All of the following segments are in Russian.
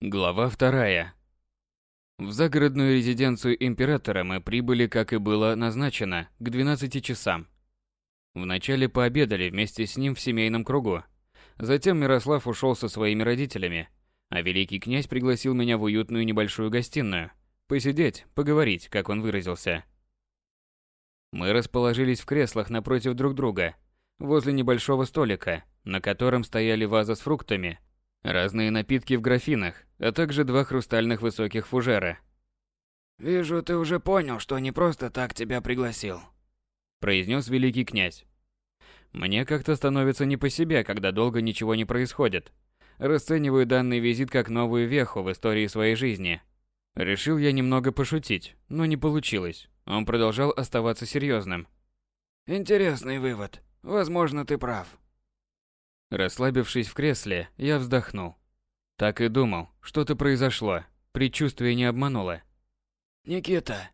Глава вторая. В загородную резиденцию императора мы прибыли, как и было назначено, к 12 часам. Вначале пообедали вместе с ним в семейном кругу. Затем Мирослав ушел со своими родителями, а великий князь пригласил меня в уютную небольшую гостиную. Посидеть, поговорить, как он выразился. Мы расположились в креслах напротив друг друга, возле небольшого столика, на котором стояли ваза с фруктами, разные напитки в графинах, а также два хрустальных высоких фужера. «Вижу, ты уже понял, что не просто так тебя пригласил», – произнес великий князь. Мне как-то становится не по себе, когда долго ничего не происходит. Расцениваю данный визит как новую веху в истории своей жизни. Решил я немного пошутить, но не получилось. Он продолжал оставаться серьезным. «Интересный вывод. Возможно, ты прав». Расслабившись в кресле, я вздохнул. Так и думал, что-то произошло. Предчувствие не обмануло. «Никита!»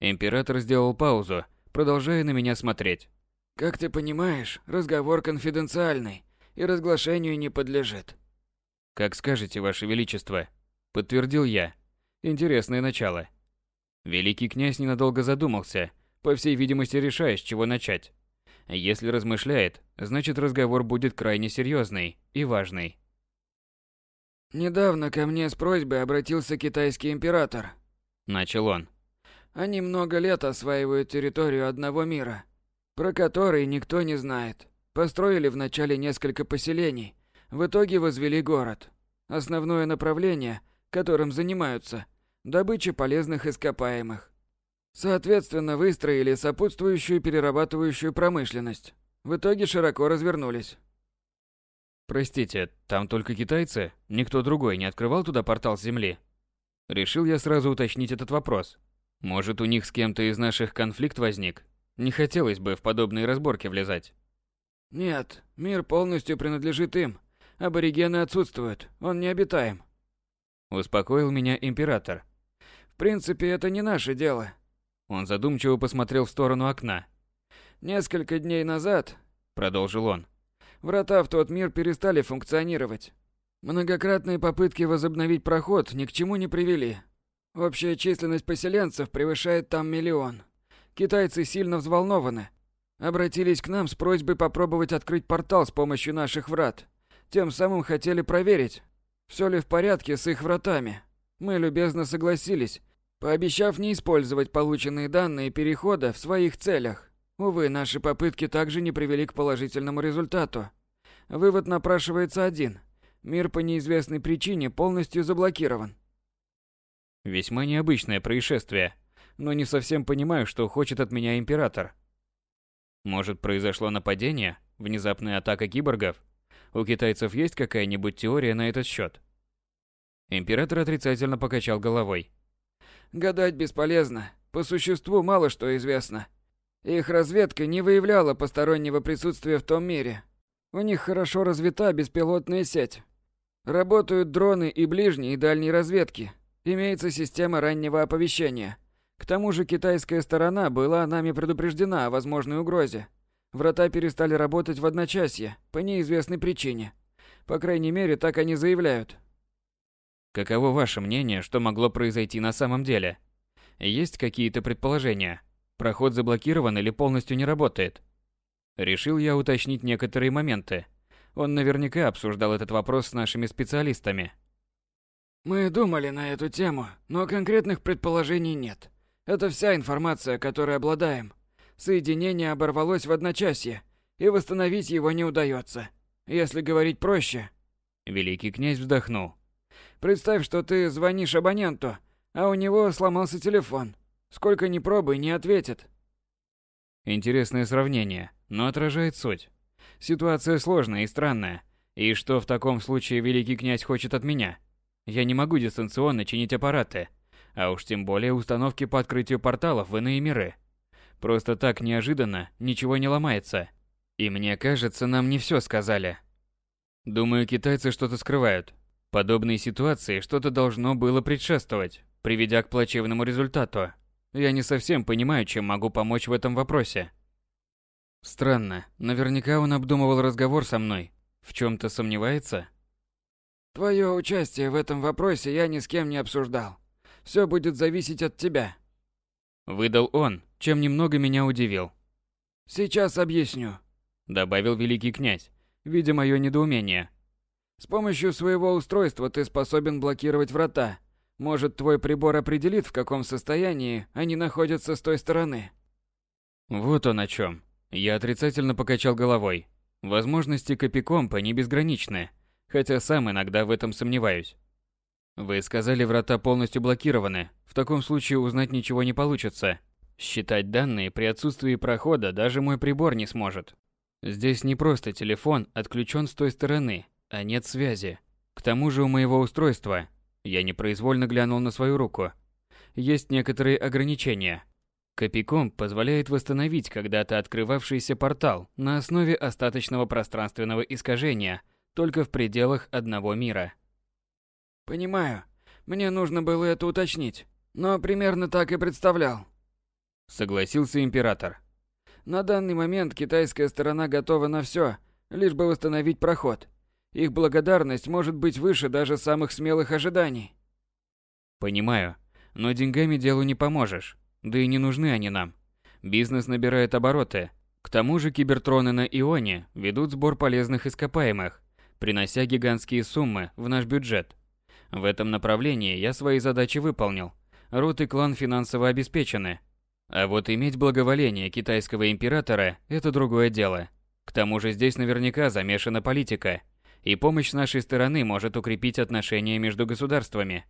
Император сделал паузу, продолжая на меня смотреть. «Как ты понимаешь, разговор конфиденциальный и разглашению не подлежит». «Как скажете, Ваше Величество», — подтвердил я. Интересное начало. Великий князь ненадолго задумался, по всей видимости решая, с чего начать. Если размышляет, значит разговор будет крайне серьезный и важный. «Недавно ко мне с просьбой обратился китайский император», – начал он. «Они много лет осваивают территорию одного мира, про который никто не знает. Построили вначале несколько поселений, в итоге возвели город. Основное направление, которым занимаются – добыча полезных ископаемых. Соответственно, выстроили сопутствующую перерабатывающую промышленность. В итоге широко развернулись. Простите, там только китайцы? Никто другой не открывал туда портал с земли? Решил я сразу уточнить этот вопрос. Может, у них с кем-то из наших конфликт возник? Не хотелось бы в подобные разборки влезать. Нет, мир полностью принадлежит им. Аборигены отсутствуют, он необитаем. Успокоил меня император. В принципе, это не наше дело. Он задумчиво посмотрел в сторону окна. Несколько дней назад, продолжил он, врата в тот мир перестали функционировать. Многократные попытки возобновить проход ни к чему не привели. Общая численность поселенцев превышает там миллион. Китайцы сильно взволнованы. Обратились к нам с просьбой попробовать открыть портал с помощью наших врат. Тем самым хотели проверить, все ли в порядке с их вратами. Мы любезно согласились пообещав не использовать полученные данные перехода в своих целях. Увы, наши попытки также не привели к положительному результату. Вывод напрашивается один. Мир по неизвестной причине полностью заблокирован. Весьма необычное происшествие, но не совсем понимаю, что хочет от меня император. Может, произошло нападение? Внезапная атака киборгов? У китайцев есть какая-нибудь теория на этот счет? Император отрицательно покачал головой. Гадать бесполезно. По существу мало что известно. Их разведка не выявляла постороннего присутствия в том мире. У них хорошо развита беспилотная сеть. Работают дроны и ближней и дальней разведки. Имеется система раннего оповещения. К тому же китайская сторона была нами предупреждена о возможной угрозе. Врата перестали работать в одночасье, по неизвестной причине. По крайней мере, так они заявляют. Каково ваше мнение, что могло произойти на самом деле? Есть какие-то предположения? Проход заблокирован или полностью не работает? Решил я уточнить некоторые моменты. Он наверняка обсуждал этот вопрос с нашими специалистами. Мы думали на эту тему, но конкретных предположений нет. Это вся информация, которой обладаем. Соединение оборвалось в одночасье, и восстановить его не удается. Если говорить проще... Великий князь вздохнул. Представь, что ты звонишь абоненту, а у него сломался телефон. Сколько ни пробуй, не ответит. Интересное сравнение, но отражает суть. Ситуация сложная и странная. И что в таком случае великий князь хочет от меня? Я не могу дистанционно чинить аппараты, а уж тем более установки по открытию порталов в иные миры. Просто так неожиданно ничего не ломается. И мне кажется, нам не все сказали. Думаю, китайцы что-то скрывают. Подобной ситуации что-то должно было предшествовать, приведя к плачевному результату. Я не совсем понимаю, чем могу помочь в этом вопросе. Странно, наверняка он обдумывал разговор со мной. В чем-то сомневается? Твое участие в этом вопросе я ни с кем не обсуждал. Все будет зависеть от тебя. Выдал он, чем немного меня удивил. Сейчас объясню, добавил великий князь, видя мое недоумение. С помощью своего устройства ты способен блокировать врата. Может, твой прибор определит, в каком состоянии они находятся с той стороны. Вот он о чем. Я отрицательно покачал головой. Возможности Копикомпа не безграничны, хотя сам иногда в этом сомневаюсь. Вы сказали, врата полностью блокированы. В таком случае узнать ничего не получится. Считать данные при отсутствии прохода даже мой прибор не сможет. Здесь не просто телефон отключен с той стороны, а нет связи. К тому же у моего устройства, я непроизвольно глянул на свою руку, есть некоторые ограничения. Копиком позволяет восстановить когда-то открывавшийся портал на основе остаточного пространственного искажения только в пределах одного мира. Понимаю. Мне нужно было это уточнить, но примерно так и представлял. Согласился император. На данный момент китайская сторона готова на все, лишь бы восстановить проход. Их благодарность может быть выше даже самых смелых ожиданий. Понимаю, но деньгами делу не поможешь. Да и не нужны они нам. Бизнес набирает обороты. К тому же кибертроны на Ионе ведут сбор полезных ископаемых, принося гигантские суммы в наш бюджет. В этом направлении я свои задачи выполнил. Рот и клан финансово обеспечены. А вот иметь благоволение китайского императора – это другое дело. К тому же здесь наверняка замешана политика. И помощь с нашей стороны может укрепить отношения между государствами,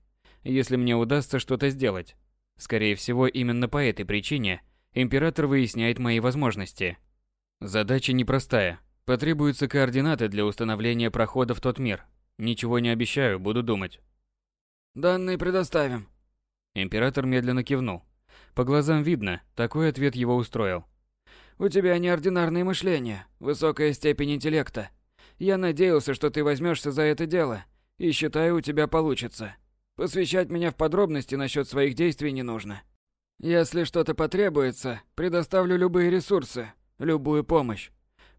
если мне удастся что-то сделать. Скорее всего, именно по этой причине император выясняет мои возможности. Задача непростая. Потребуются координаты для установления прохода в тот мир. Ничего не обещаю, буду думать. Данные предоставим. Император медленно кивнул. По глазам видно, такой ответ его устроил. У тебя неординарное мышление, высокая степень интеллекта. Я надеялся, что ты возьмешься за это дело, и считаю, у тебя получится. Посвящать меня в подробности насчет своих действий не нужно. Если что-то потребуется, предоставлю любые ресурсы, любую помощь.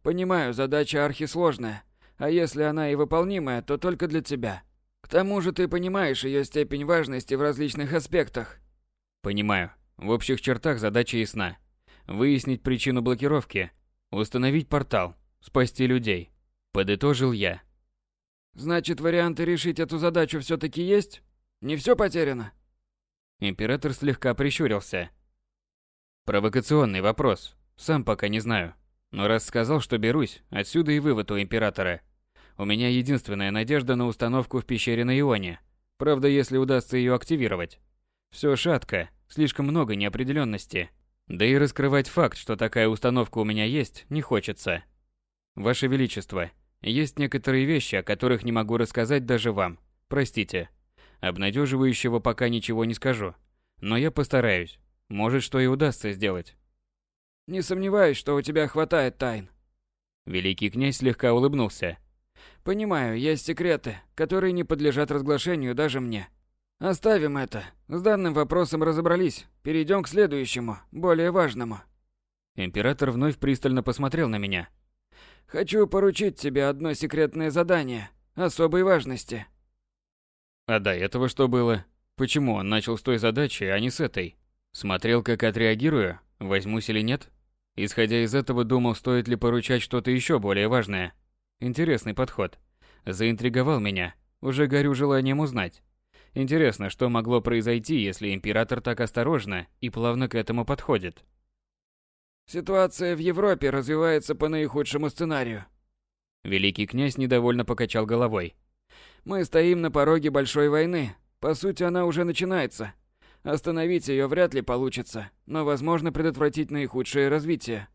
Понимаю, задача архисложная, а если она и выполнимая, то только для тебя. К тому же ты понимаешь ее степень важности в различных аспектах. Понимаю. В общих чертах задача ясна. Выяснить причину блокировки, установить портал, спасти людей. Подытожил я. Значит, варианты решить эту задачу все-таки есть? Не все потеряно. Император слегка прищурился. Провокационный вопрос. Сам пока не знаю. Но раз сказал, что берусь, отсюда и вывод у императора. У меня единственная надежда на установку в пещере на Ионе. Правда, если удастся ее активировать. Все шатко, слишком много неопределенности. Да и раскрывать факт, что такая установка у меня есть, не хочется. Ваше Величество, есть некоторые вещи, о которых не могу рассказать даже вам. Простите. Обнадеживающего пока ничего не скажу. Но я постараюсь. Может, что и удастся сделать. Не сомневаюсь, что у тебя хватает тайн. Великий князь слегка улыбнулся. Понимаю, есть секреты, которые не подлежат разглашению даже мне. Оставим это. С данным вопросом разобрались. Перейдем к следующему, более важному. Император вновь пристально посмотрел на меня. Хочу поручить тебе одно секретное задание особой важности. А до этого что было? Почему он начал с той задачи, а не с этой? Смотрел, как отреагирую, возьмусь или нет? Исходя из этого, думал, стоит ли поручать что-то еще более важное. Интересный подход. Заинтриговал меня. Уже горю желанием узнать. Интересно, что могло произойти, если император так осторожно и плавно к этому подходит. Ситуация в Европе развивается по наихудшему сценарию. Великий князь недовольно покачал головой. Мы стоим на пороге большой войны. По сути, она уже начинается. Остановить ее вряд ли получится, но возможно предотвратить наихудшее развитие.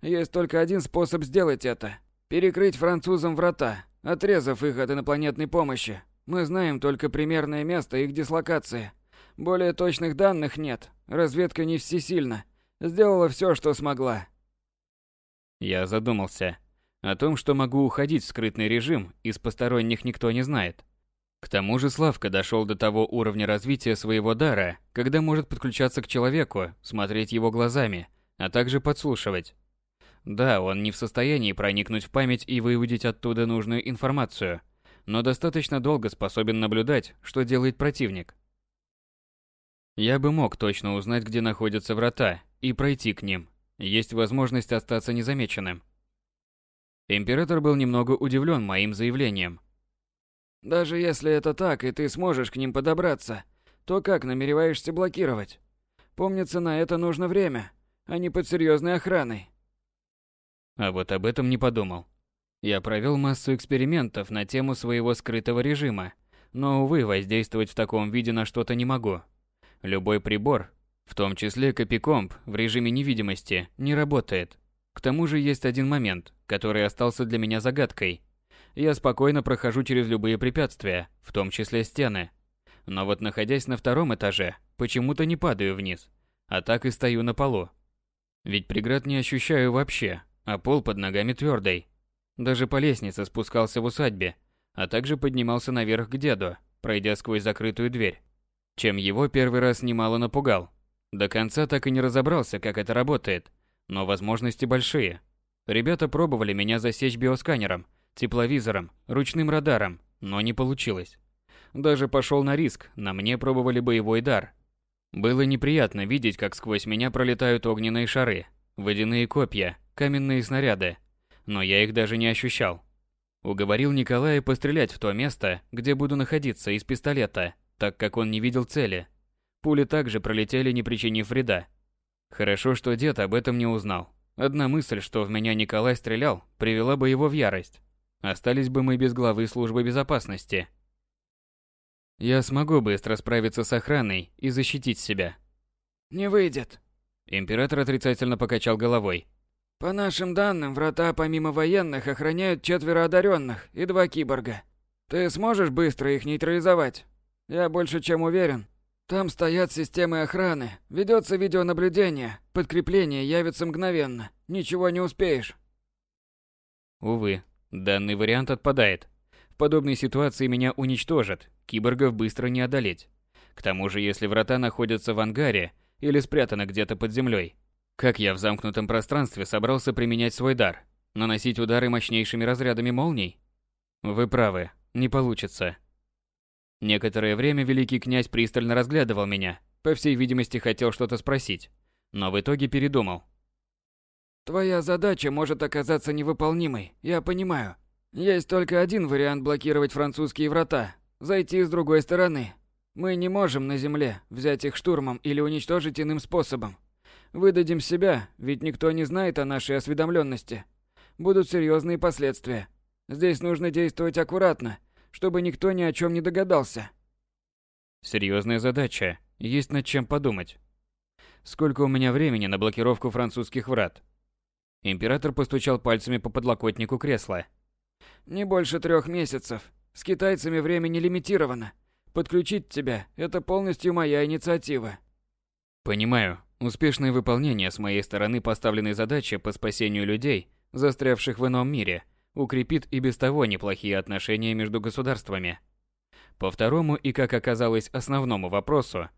Есть только один способ сделать это. Перекрыть французам врата, отрезав их от инопланетной помощи. Мы знаем только примерное место их дислокации. Более точных данных нет. Разведка не всесильна. Сделала все, что смогла. Я задумался. О том, что могу уходить в скрытный режим, из посторонних никто не знает. К тому же Славка дошел до того уровня развития своего дара, когда может подключаться к человеку, смотреть его глазами, а также подслушивать. Да, он не в состоянии проникнуть в память и выудить оттуда нужную информацию, но достаточно долго способен наблюдать, что делает противник. Я бы мог точно узнать, где находятся врата, и пройти к ним. Есть возможность остаться незамеченным. Император был немного удивлен моим заявлением. «Даже если это так, и ты сможешь к ним подобраться, то как намереваешься блокировать? Помнится, на это нужно время, а не под серьезной охраной». А вот об этом не подумал. Я провел массу экспериментов на тему своего скрытого режима, но, увы, воздействовать в таком виде на что-то не могу. Любой прибор, в том числе копикомп в режиме невидимости, не работает. К тому же есть один момент, который остался для меня загадкой. Я спокойно прохожу через любые препятствия, в том числе стены. Но вот находясь на втором этаже, почему-то не падаю вниз, а так и стою на полу. Ведь преград не ощущаю вообще, а пол под ногами твердый. Даже по лестнице спускался в усадьбе, а также поднимался наверх к деду, пройдя сквозь закрытую дверь. Чем его первый раз немало напугал. До конца так и не разобрался, как это работает, но возможности большие. Ребята пробовали меня засечь биосканером, тепловизором, ручным радаром, но не получилось. Даже пошел на риск, на мне пробовали боевой дар. Было неприятно видеть, как сквозь меня пролетают огненные шары, водяные копья, каменные снаряды, но я их даже не ощущал. Уговорил Николая пострелять в то место, где буду находиться из пистолета, так как он не видел цели. Пули также пролетели, не причинив вреда. Хорошо, что дед об этом не узнал. Одна мысль, что в меня Николай стрелял, привела бы его в ярость. Остались бы мы без главы службы безопасности. Я смогу быстро справиться с охраной и защитить себя. Не выйдет. Император отрицательно покачал головой. По нашим данным, врата помимо военных охраняют четверо одаренных и два киборга. Ты сможешь быстро их нейтрализовать? Я больше чем уверен. Там стоят системы охраны, ведется видеонаблюдение, подкрепление явится мгновенно. Ничего не успеешь. Увы, данный вариант отпадает. В подобной ситуации меня уничтожат, киборгов быстро не одолеть. К тому же, если врата находятся в ангаре или спрятаны где-то под землей, как я в замкнутом пространстве собрался применять свой дар? Наносить удары мощнейшими разрядами молний? Вы правы, не получится. Некоторое время великий князь пристально разглядывал меня, по всей видимости хотел что-то спросить, но в итоге передумал. Твоя задача может оказаться невыполнимой, я понимаю. Есть только один вариант блокировать французские врата – зайти с другой стороны. Мы не можем на земле взять их штурмом или уничтожить иным способом. Выдадим себя, ведь никто не знает о нашей осведомленности. Будут серьезные последствия. Здесь нужно действовать аккуратно, чтобы никто ни о чем не догадался. Серьезная задача. Есть над чем подумать. Сколько у меня времени на блокировку французских врат? Император постучал пальцами по подлокотнику кресла. Не больше трех месяцев. С китайцами время не лимитировано. Подключить тебя – это полностью моя инициатива. Понимаю. Успешное выполнение с моей стороны поставленной задачи по спасению людей, застрявших в ином мире, укрепит и без того неплохие отношения между государствами. По второму и, как оказалось, основному вопросу,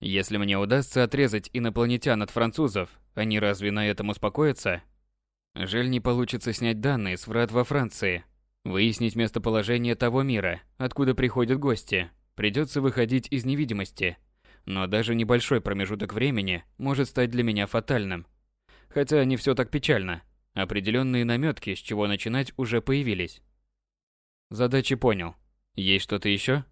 если мне удастся отрезать инопланетян от французов, они разве на этом успокоятся? Жаль, не получится снять данные с врат во Франции, выяснить местоположение того мира, откуда приходят гости. Придется выходить из невидимости – но даже небольшой промежуток времени может стать для меня фатальным. Хотя не все так печально. Определенные наметки, с чего начинать, уже появились. Задачи понял. Есть что-то еще?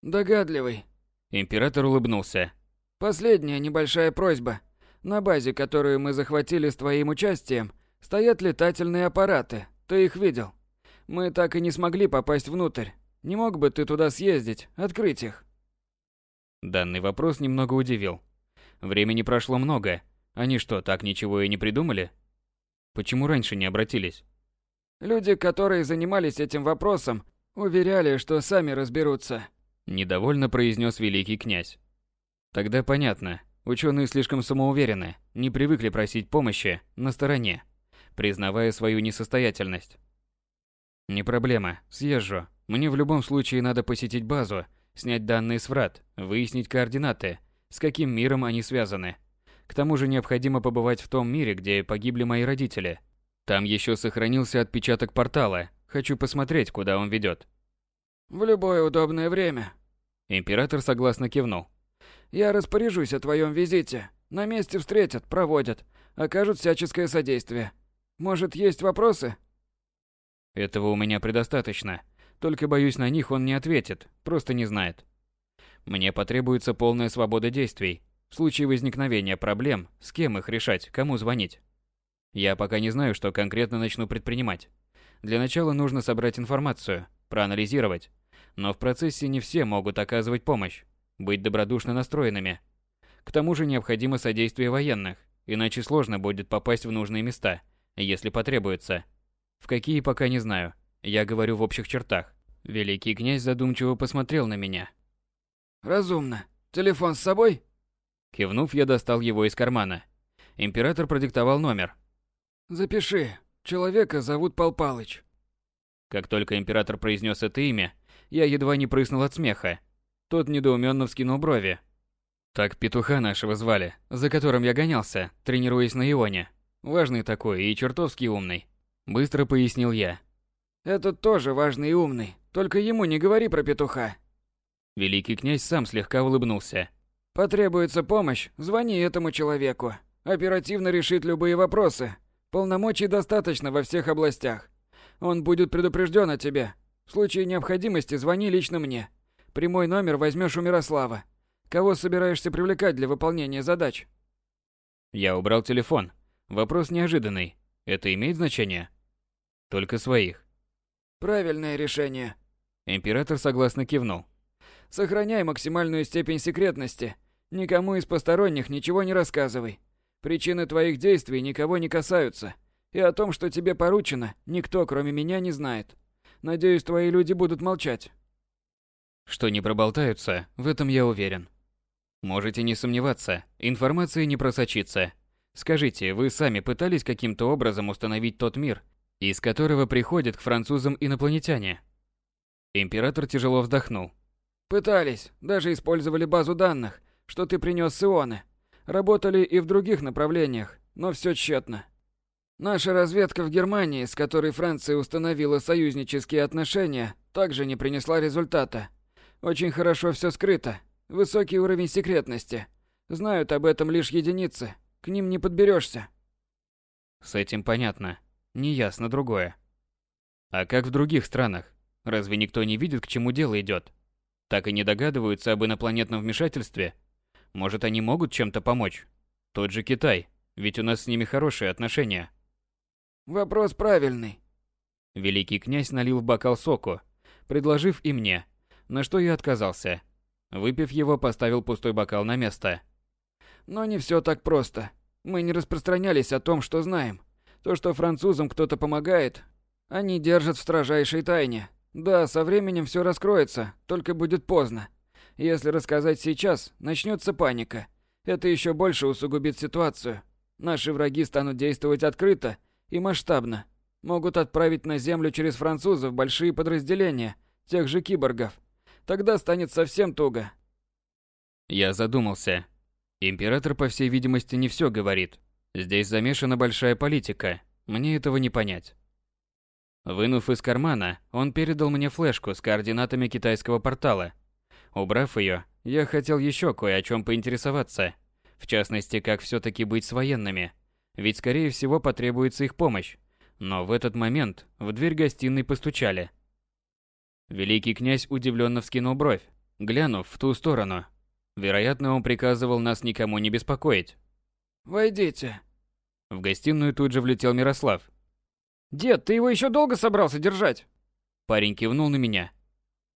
Догадливый. Император улыбнулся. Последняя небольшая просьба. На базе, которую мы захватили с твоим участием, стоят летательные аппараты. Ты их видел? Мы так и не смогли попасть внутрь. Не мог бы ты туда съездить, открыть их? Данный вопрос немного удивил. Времени прошло много. Они что, так ничего и не придумали? Почему раньше не обратились? Люди, которые занимались этим вопросом, уверяли, что сами разберутся. Недовольно произнес великий князь. Тогда понятно. Ученые слишком самоуверены, не привыкли просить помощи на стороне, признавая свою несостоятельность. Не проблема, съезжу. Мне в любом случае надо посетить базу снять данные с врат, выяснить координаты, с каким миром они связаны. К тому же необходимо побывать в том мире, где погибли мои родители. Там еще сохранился отпечаток портала. Хочу посмотреть, куда он ведет. В любое удобное время. Император согласно кивнул. Я распоряжусь о твоем визите. На месте встретят, проводят, окажут всяческое содействие. Может, есть вопросы? Этого у меня предостаточно. Только боюсь, на них он не ответит, просто не знает. Мне потребуется полная свобода действий. В случае возникновения проблем, с кем их решать, кому звонить. Я пока не знаю, что конкретно начну предпринимать. Для начала нужно собрать информацию, проанализировать. Но в процессе не все могут оказывать помощь, быть добродушно настроенными. К тому же необходимо содействие военных, иначе сложно будет попасть в нужные места, если потребуется. В какие пока не знаю. Я говорю в общих чертах. Великий князь задумчиво посмотрел на меня. Разумно. Телефон с собой? Кивнув, я достал его из кармана. Император продиктовал номер. Запиши. Человека зовут Пал Палыч. Как только император произнес это имя, я едва не прыснул от смеха. Тот недоуменно вскинул брови. Так петуха нашего звали, за которым я гонялся, тренируясь на Ионе. Важный такой и чертовски умный. Быстро пояснил я. Этот тоже важный и умный, только ему не говори про петуха. Великий князь сам слегка улыбнулся. Потребуется помощь, звони этому человеку. Оперативно решит любые вопросы. Полномочий достаточно во всех областях. Он будет предупрежден о тебе. В случае необходимости звони лично мне. Прямой номер возьмешь у Мирослава. Кого собираешься привлекать для выполнения задач? Я убрал телефон. Вопрос неожиданный. Это имеет значение? Только своих. Правильное решение. Император согласно кивнул. Сохраняй максимальную степень секретности. Никому из посторонних ничего не рассказывай. Причины твоих действий никого не касаются. И о том, что тебе поручено, никто, кроме меня, не знает. Надеюсь, твои люди будут молчать. Что не проболтаются, в этом я уверен. Можете не сомневаться, информация не просочится. Скажите, вы сами пытались каким-то образом установить тот мир, из которого приходят к французам инопланетяне? Император тяжело вздохнул. Пытались, даже использовали базу данных, что ты принес Ионы. Работали и в других направлениях, но все тщетно. Наша разведка в Германии, с которой Франция установила союзнические отношения, также не принесла результата. Очень хорошо все скрыто. Высокий уровень секретности. Знают об этом лишь единицы. К ним не подберешься. С этим понятно. Неясно другое. А как в других странах? Разве никто не видит, к чему дело идет? Так и не догадываются об инопланетном вмешательстве? Может, они могут чем-то помочь? Тот же Китай, ведь у нас с ними хорошие отношения. Вопрос правильный. Великий князь налил в бокал соку, предложив и мне, на что я отказался. Выпив его, поставил пустой бокал на место. Но не все так просто. Мы не распространялись о том, что знаем. То, что французам кто-то помогает, они держат в строжайшей тайне. Да, со временем все раскроется, только будет поздно. Если рассказать сейчас, начнется паника. Это еще больше усугубит ситуацию. Наши враги станут действовать открыто и масштабно. Могут отправить на землю через французов большие подразделения, тех же киборгов. Тогда станет совсем туго. Я задумался. Император, по всей видимости, не все говорит. Здесь замешана большая политика. Мне этого не понять. Вынув из кармана, он передал мне флешку с координатами китайского портала. Убрав ее, я хотел еще кое о чем поинтересоваться. В частности, как все-таки быть с военными. Ведь, скорее всего, потребуется их помощь. Но в этот момент в дверь гостиной постучали. Великий князь удивленно вскинул бровь, глянув в ту сторону. Вероятно, он приказывал нас никому не беспокоить. «Войдите». В гостиную тут же влетел Мирослав. «Дед, ты его еще долго собрался держать?» Парень кивнул на меня.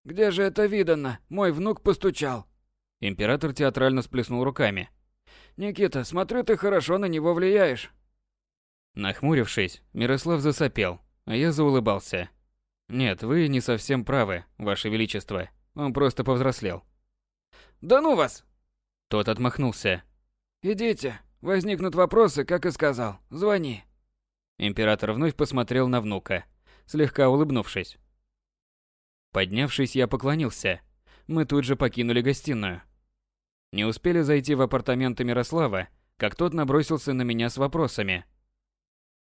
«Где же это видано? Мой внук постучал». Император театрально сплеснул руками. «Никита, смотрю, ты хорошо на него влияешь». Нахмурившись, Мирослав засопел, а я заулыбался. Нет, вы не совсем правы, ваше величество. Он просто повзрослел. Да ну вас! Тот отмахнулся. Идите, возникнут вопросы, как и сказал. Звони. Император вновь посмотрел на внука, слегка улыбнувшись. Поднявшись, я поклонился. Мы тут же покинули гостиную. Не успели зайти в апартаменты Мирослава, как тот набросился на меня с вопросами.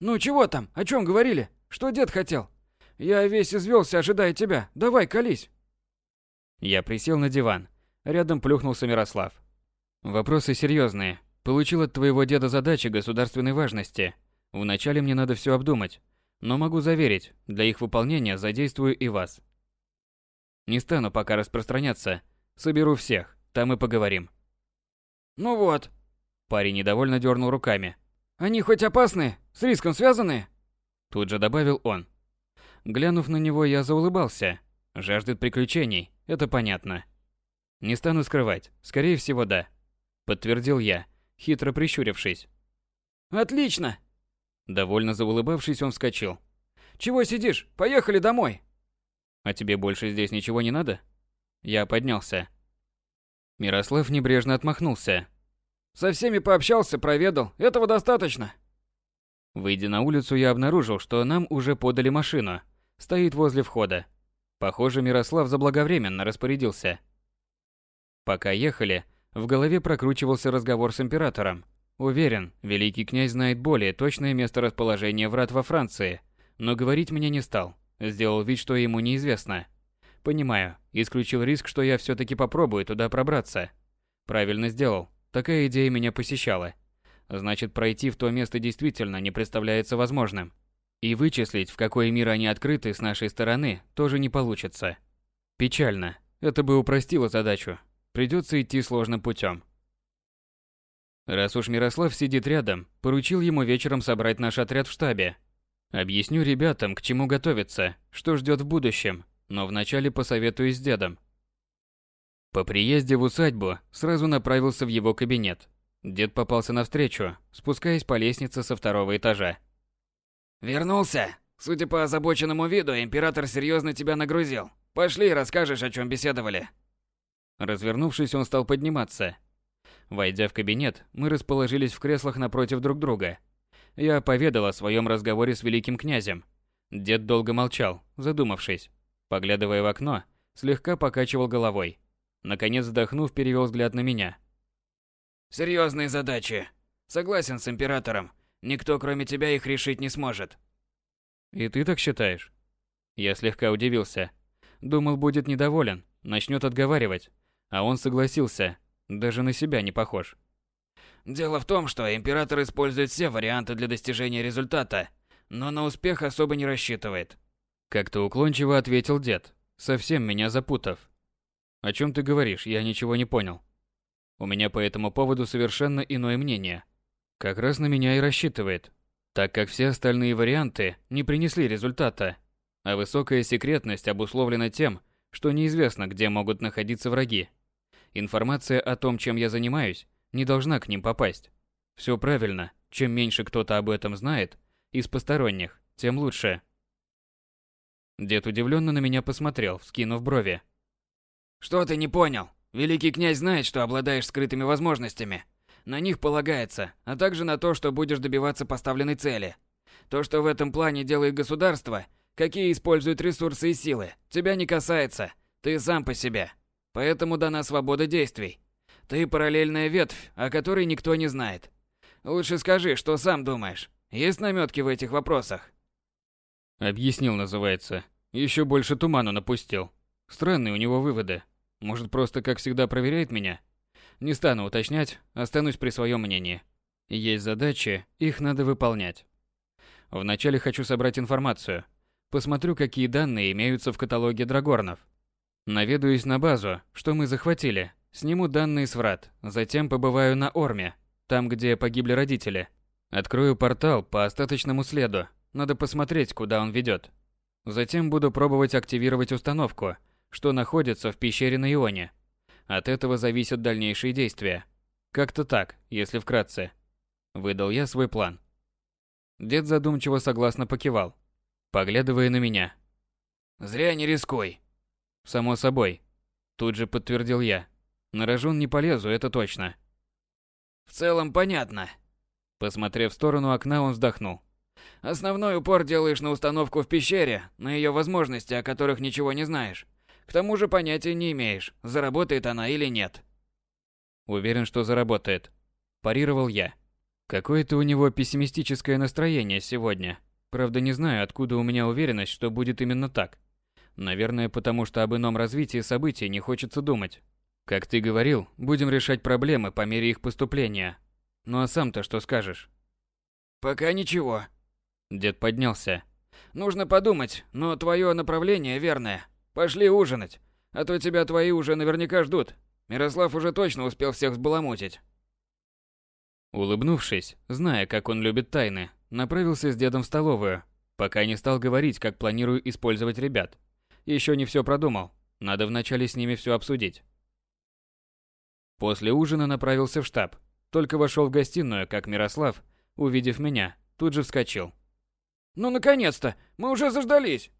«Ну чего там? О чем говорили? Что дед хотел?» Я весь извелся, ожидая тебя. Давай, колись. Я присел на диван. Рядом плюхнулся Мирослав. Вопросы серьезные. Получил от твоего деда задачи государственной важности. Вначале мне надо все обдумать. Но могу заверить, для их выполнения задействую и вас. Не стану пока распространяться. Соберу всех, там и поговорим. Ну вот. Парень недовольно дернул руками. Они хоть опасны? С риском связаны? Тут же добавил он. Глянув на него, я заулыбался. Жаждет приключений, это понятно. Не стану скрывать, скорее всего, да. Подтвердил я, хитро прищурившись. Отлично! Довольно заулыбавшись, он вскочил. Чего сидишь? Поехали домой. А тебе больше здесь ничего не надо? Я поднялся. Мирослав небрежно отмахнулся. Со всеми пообщался, проведал. Этого достаточно. Выйдя на улицу, я обнаружил, что нам уже подали машину. Стоит возле входа. Похоже, Мирослав заблаговременно распорядился. Пока ехали, в голове прокручивался разговор с императором. Уверен, великий князь знает более точное место расположения врат во Франции, но говорить мне не стал. Сделал вид, что ему неизвестно. Понимаю, исключил риск, что я все-таки попробую туда пробраться. Правильно сделал. Такая идея меня посещала. Значит, пройти в то место действительно не представляется возможным. И вычислить, в какой мир они открыты с нашей стороны, тоже не получится. Печально. Это бы упростило задачу. Придется идти сложным путем. Раз уж Мирослав сидит рядом, поручил ему вечером собрать наш отряд в штабе. Объясню ребятам, к чему готовиться, что ждет в будущем, но вначале посоветуюсь с дедом. По приезде в усадьбу сразу направился в его кабинет. Дед попался навстречу, спускаясь по лестнице со второго этажа. «Вернулся? Судя по озабоченному виду, император серьезно тебя нагрузил. Пошли, расскажешь, о чем беседовали». Развернувшись, он стал подниматься. Войдя в кабинет, мы расположились в креслах напротив друг друга. Я поведал о своем разговоре с великим князем. Дед долго молчал, задумавшись. Поглядывая в окно, слегка покачивал головой. Наконец, вздохнув, перевел взгляд на меня. «Серьезные задачи. Согласен с императором. Никто, кроме тебя, их решить не сможет». «И ты так считаешь?» Я слегка удивился. Думал, будет недоволен, начнет отговаривать. А он согласился. Даже на себя не похож. Дело в том, что император использует все варианты для достижения результата, но на успех особо не рассчитывает. Как-то уклончиво ответил дед, совсем меня запутав. О чем ты говоришь, я ничего не понял. У меня по этому поводу совершенно иное мнение. Как раз на меня и рассчитывает, так как все остальные варианты не принесли результата, а высокая секретность обусловлена тем, что неизвестно, где могут находиться враги. Информация о том, чем я занимаюсь, не должна к ним попасть. Все правильно, чем меньше кто-то об этом знает, из посторонних, тем лучше. Дед удивленно на меня посмотрел, вскинув брови. «Что ты не понял? Великий князь знает, что обладаешь скрытыми возможностями. На них полагается, а также на то, что будешь добиваться поставленной цели. То, что в этом плане делает государство, какие используют ресурсы и силы, тебя не касается. Ты сам по себе. Поэтому дана свобода действий. Ты параллельная ветвь, о которой никто не знает. Лучше скажи, что сам думаешь. Есть намётки в этих вопросах? Объяснил, называется. Еще больше туману напустил. Странные у него выводы. Может, просто, как всегда, проверяет меня? Не стану уточнять, останусь при своем мнении. Есть задачи, их надо выполнять. Вначале хочу собрать информацию. Посмотрю, какие данные имеются в каталоге Драгорнов. Наведаюсь на базу, что мы захватили. Сниму данные с врат. Затем побываю на Орме, там, где погибли родители. Открою портал по остаточному следу. Надо посмотреть, куда он ведет. Затем буду пробовать активировать установку, что находится в пещере на Ионе. От этого зависят дальнейшие действия. Как-то так, если вкратце. Выдал я свой план. Дед задумчиво согласно покивал, поглядывая на меня. «Зря не рискуй», Само собой. Тут же подтвердил я. На рожон не полезу, это точно. В целом понятно. Посмотрев в сторону окна, он вздохнул. Основной упор делаешь на установку в пещере, на ее возможности, о которых ничего не знаешь. К тому же понятия не имеешь, заработает она или нет. Уверен, что заработает. Парировал я. Какое-то у него пессимистическое настроение сегодня. Правда, не знаю, откуда у меня уверенность, что будет именно так. Наверное, потому что об ином развитии событий не хочется думать. Как ты говорил, будем решать проблемы по мере их поступления. Ну а сам-то что скажешь? Пока ничего. Дед поднялся. Нужно подумать, но твое направление верное. Пошли ужинать, а то тебя твои уже наверняка ждут. Мирослав уже точно успел всех взбаламутить. Улыбнувшись, зная, как он любит тайны, направился с дедом в столовую, пока не стал говорить, как планирую использовать ребят. Еще не все продумал, надо вначале с ними все обсудить. После ужина направился в штаб, только вошел в гостиную, как Мирослав, увидев меня, тут же вскочил. «Ну, наконец-то! Мы уже заждались!»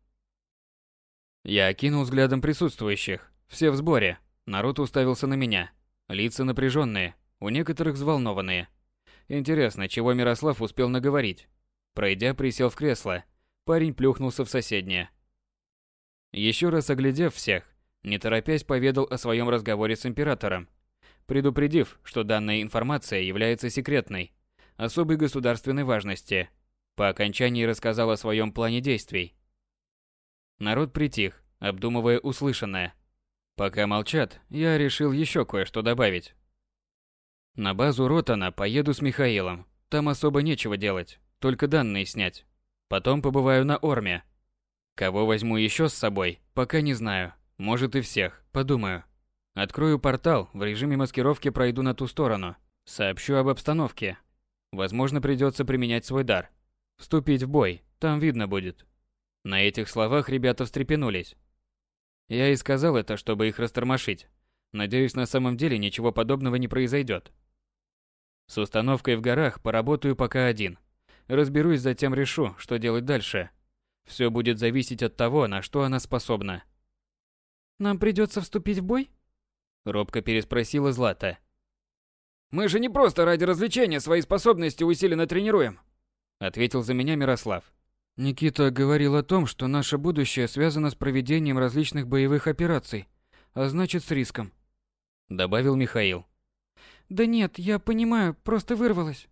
Я окинул взглядом присутствующих. Все в сборе. Народ уставился на меня. Лица напряженные, у некоторых взволнованные. Интересно, чего Мирослав успел наговорить? Пройдя, присел в кресло. Парень плюхнулся в соседнее. Еще раз оглядев всех, не торопясь поведал о своем разговоре с императором, предупредив, что данная информация является секретной, особой государственной важности. По окончании рассказал о своем плане действий. Народ притих, обдумывая услышанное. Пока молчат, я решил еще кое-что добавить. На базу Ротана поеду с Михаилом. Там особо нечего делать, только данные снять. Потом побываю на Орме. Кого возьму еще с собой, пока не знаю. Может и всех, подумаю. Открою портал, в режиме маскировки пройду на ту сторону. Сообщу об обстановке. Возможно, придется применять свой дар. Вступить в бой, там видно будет. На этих словах ребята встрепенулись. Я и сказал это, чтобы их растормошить. Надеюсь, на самом деле ничего подобного не произойдет. С установкой в горах поработаю пока один. Разберусь, затем решу, что делать дальше. Все будет зависеть от того, на что она способна. «Нам придется вступить в бой?» Робко переспросила Злата. «Мы же не просто ради развлечения свои способности усиленно тренируем», ответил за меня Мирослав. Никита говорил о том, что наше будущее связано с проведением различных боевых операций, а значит с риском. Добавил Михаил. Да нет, я понимаю, просто вырвалась.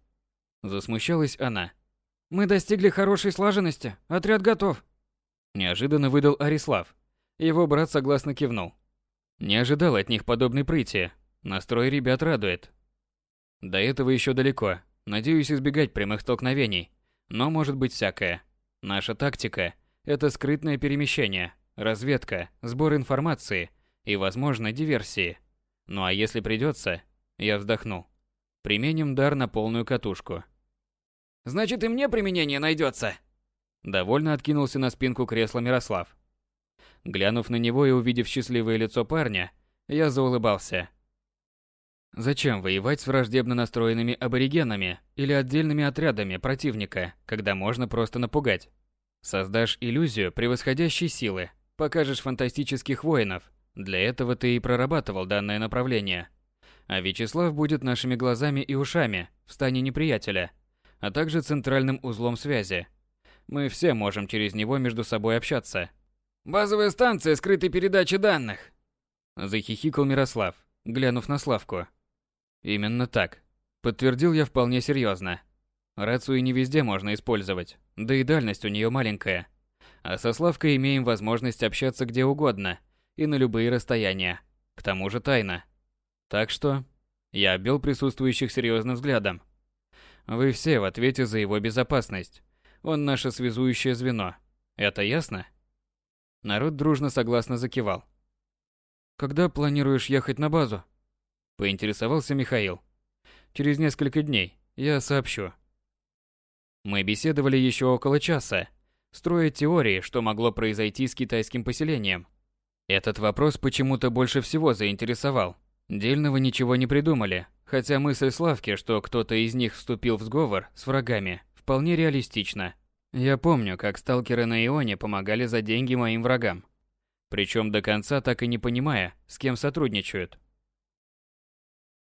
Засмущалась она. Мы достигли хорошей слаженности, отряд готов. Неожиданно выдал Арислав. Его брат согласно кивнул. Не ожидал от них подобной прыти. Настрой ребят радует. До этого еще далеко. Надеюсь избегать прямых столкновений. Но может быть всякое. Наша тактика – это скрытное перемещение, разведка, сбор информации и, возможно, диверсии. Ну а если придется, я вздохнул. Применим дар на полную катушку. Значит, и мне применение найдется. Довольно откинулся на спинку кресла Мирослав. Глянув на него и увидев счастливое лицо парня, я заулыбался. Зачем воевать с враждебно настроенными аборигенами или отдельными отрядами противника, когда можно просто напугать? Создашь иллюзию превосходящей силы, покажешь фантастических воинов. Для этого ты и прорабатывал данное направление. А Вячеслав будет нашими глазами и ушами в стане неприятеля, а также центральным узлом связи. Мы все можем через него между собой общаться. «Базовая станция скрытой передачи данных», – захихикал Мирослав, глянув на Славку. Именно так. Подтвердил я вполне серьезно. Рацию не везде можно использовать, да и дальность у нее маленькая. А со Славкой имеем возможность общаться где угодно и на любые расстояния. К тому же тайна. Так что я обвел присутствующих серьезным взглядом. Вы все в ответе за его безопасность. Он наше связующее звено. Это ясно? Народ дружно согласно закивал. Когда планируешь ехать на базу? Поинтересовался Михаил. Через несколько дней. Я сообщу. Мы беседовали еще около часа, строя теории, что могло произойти с китайским поселением. Этот вопрос почему-то больше всего заинтересовал. Дельного ничего не придумали, хотя мысль Славки, что кто-то из них вступил в сговор с врагами, вполне реалистична. Я помню, как сталкеры на Ионе помогали за деньги моим врагам. Причем до конца так и не понимая, с кем сотрудничают.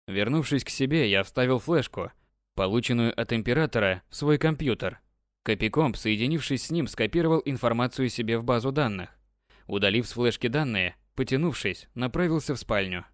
Вернувшись к себе, я вставил флешку, полученную от императора, в свой компьютер. Копикомп, соединившись с ним, скопировал информацию себе в базу данных. Удалив с флешки данные, потянувшись, направился в спальню.